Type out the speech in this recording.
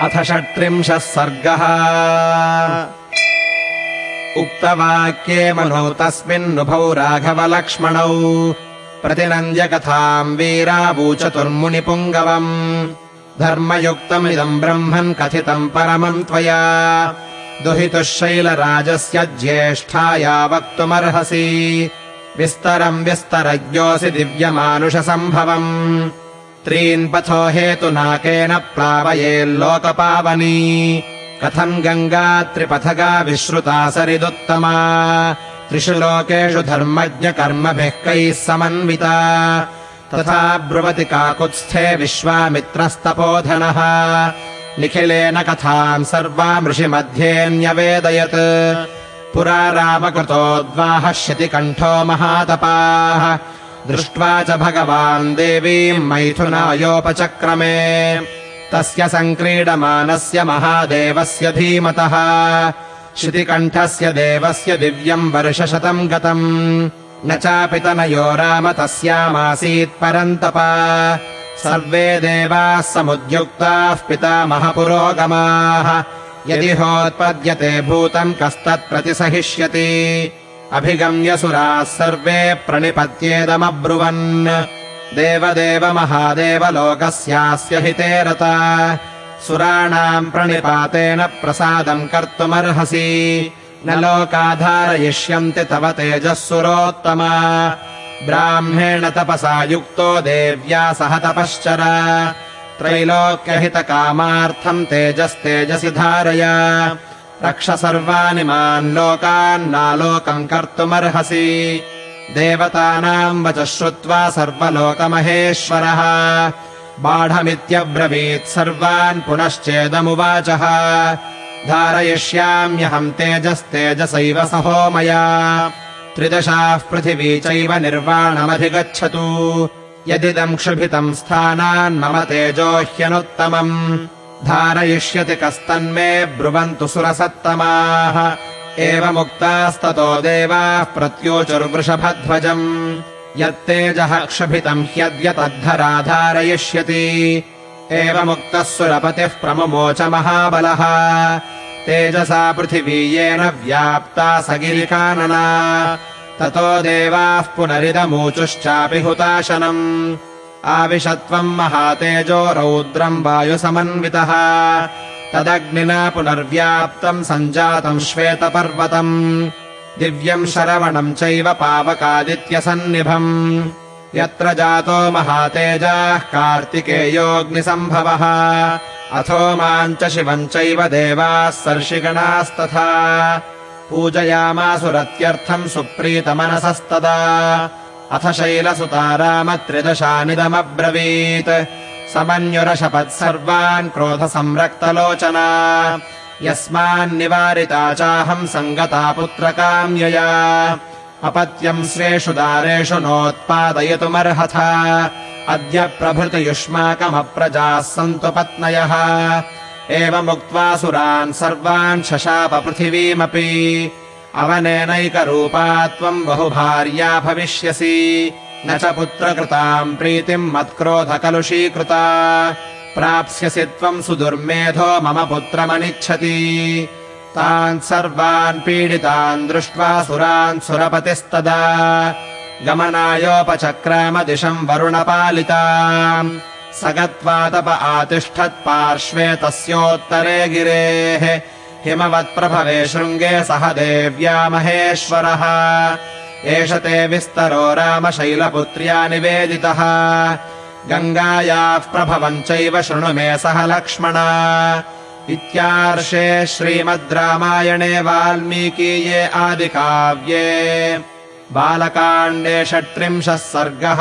अथ षट्त्रिंशः सर्गः। उक्तवाक्ये मनो तस्मिन्नुभौ राघवलक्ष्मणौ। प्रतिनन्द्यकथाम् वीरावूचतुर्मुनिपुङ्गवम् धर्मयुक्तमिदम् ब्रह्मन् कथितम् परमम् त्वया। दुहितुः शैलराजस्य ज्येष्ठाया वक्तुमर्हसि विस्तरम् विस्तरज्ञोऽसि दिव्यमानुषसम्भवम् त्रीन्पथो हेतुनाकेन प्लावयेल्लोकपावनी कथम् गङ्गा त्रिपथगा विश्रुता सरिदुत्तमा। त्रिषु लोकेषु धर्मज्ञकर्मभिः कैः समन्विता। तथा ब्रुवति काकुत्स्थे विश्वामित्रस्तपोधनः। निखिलेन कथाम् सर्वामृषिमध्ये न्यवेदयत् पुरा रामकृतोद्वाहष्यति कण्ठो महातपाः दृष्ट्वा च भगवान् देवीम् मैथुनायोपचक्रमे। तस्य सङ्क्रीडमानस्य महादेवस्य धीमतः श्रुतिकण्ठस्य देवस्य दिव्यम् वर्षशतम् गतम्। न चापि तनयो राम तस्यामासीत् परन्तप। सर्वे देवाः समुद्युक्ताः पितामहपुरोगमाः यदि होत्पद्यते भूतम् कस्तत्प्रतिसहिष्यति अभिगम्य सुराः सर्वे प्रणिपत्येदमब्रुवन्। देवदेव महादेव लोकस्यास्य हिते रता। सुराणाम् प्रणिपातेन प्रसादम् कर्तुमर्हसि। न लोकाधारयिष्यन्ति तव तेजः सुरोत्तमा ब्राह्मेण तपसा युक्तो देव्या सह तपश्चर। त्रैलोक्यहितकामार्थम् तेजस्तेजसि धारय रक्ष सर्वाणि मान् लोकान्नालोकम् कर्तुमर्हसि। देवतानाम् वचः श्रुत्वा सर्वलोकमहेश्वरः। बाढमित्यब्रवीत् सर्वान् पुनश्चेदमुवाचः। धारयिष्याम्यहम् तेजस्तेजसैव सहो मया त्रिदशाः पृथिवी चैव निर्वाणमधिगच्छतु। यदिदम् क्षुभितम् स्थानान्मम तेजो ह्यनुत्तमम् धारयिष्यति कस्तन्मे ब्रुवन्तु सुरसत्तमाः। एवमुक्तास्ततो देवाः प्रत्योचुर्वृषभध्वजम्। यत्तेजः क्षुभितम् ह्यद्यतद्धरा धारयिष्यति एवमुक्तः सुरपतिः प्रमुमोच महाबलः। तेजसा पृथिवी येन व्याप्ता स गिरिकानना। ततो देवाः पुनरिदमूचुश्चापि हुताशनम् आविशत्वम् महातेजो रौद्रम् वायुसमन्वितः। तदग्निना पुनर्व्याप्तम् सञ्जातम् श्वेतपर्वतम्। दिव्यम् शरवणम् चैव पावकादित्यसन्निभम्। यत्र जातो महातेजाः कार्तिकेयोऽग्निसम्भवः। अथो माम् च शिवम् चैव देवाः सर्षिगणास्तथा। पूजयामासुरत्यर्थम् सुप्रीतमनसस्तदा अथ शैलसुता रामत्रिदशानिदमब्रवीत् समन्युरशपत् सर्वान् क्रोधसंरक्तलोचना। यस्मान्निवारिता चाहम् सङ्गता पुत्रकाम्यया अपत्यम् स्वेषु दारेषु नोत्पादयितुमर्हथ। अद्य प्रभृति युष्माकमप्रजाः सन्तु पत्नयः। एवमुक्त्वा सुरान् सर्वान् शशाप पृथिवीमपि अवनेनैकरूपा त्वम् बहुभार्या भविष्यसि। न च पुत्रकृताम् प्रीतिम् मत्क्रोधकलुषीकृता। प्राप्स्यसि त्वम् सुदुर्मेधो मम पुत्रमनिच्छति। तान् सर्वान् पीडितान् दृष्ट्वा सुरान् सुरपतिस्तदा। गमनायोपचक्रामदिशम् वरुणपालिता स गत्वा तप आतिष्ठत् पार्श्वे तस्योत्तरे गिरेः हिमवत्प्रभवे शृङ्गे सह देव्या महेश्वरः। एष ते विस्तरो रामशैलपुत्र्या निवेदितः। गङ्गायाः प्रभवम् चैव शृणु मे सह लक्ष्मणा। इत्यार्षे श्रीमद् रामायणे वाल्मीकीये आदिकाव्ये। बालकाण्डे षट्त्रिंशः सर्गः